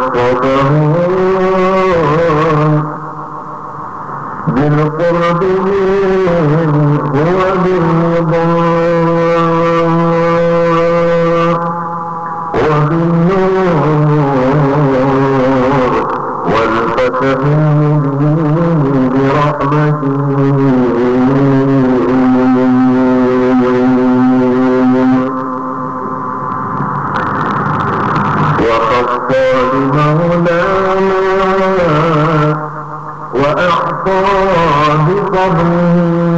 وخصصهم بالقرب وبالرضا وبالنور والفتح برحمته وخفى بمولانا وأعطى بفضله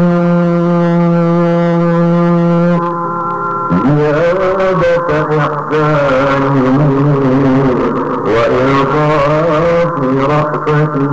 زيادة إحسانه وإرضاء رحمته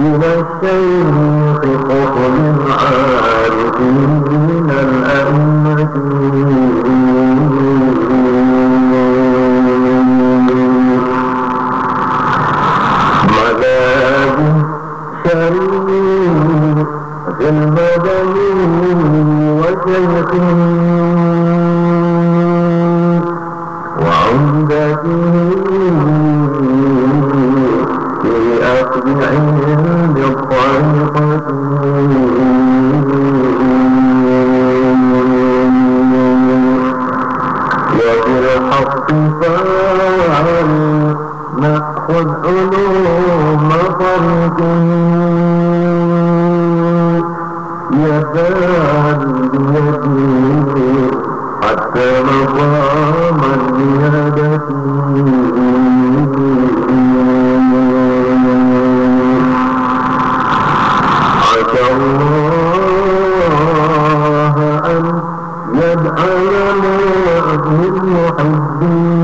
إلى الشيخ قطب العارفين الأئمة وعمدته نأخذ علوم طريقه يكاد بيده حتى مقام الزيادة الله أن يجعلنا من محبين